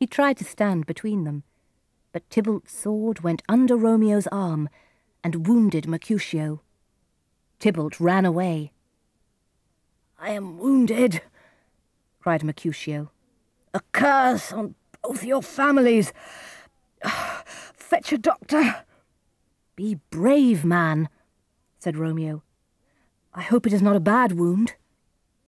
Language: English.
He tried to stand between them, but Tybalt's sword went under Romeo's arm and wounded Mercutio. Tybalt ran away. I am wounded, cried Mercutio. A curse on both your families. Fetch a doctor. Be brave, man, said Romeo. I hope it is not a bad wound.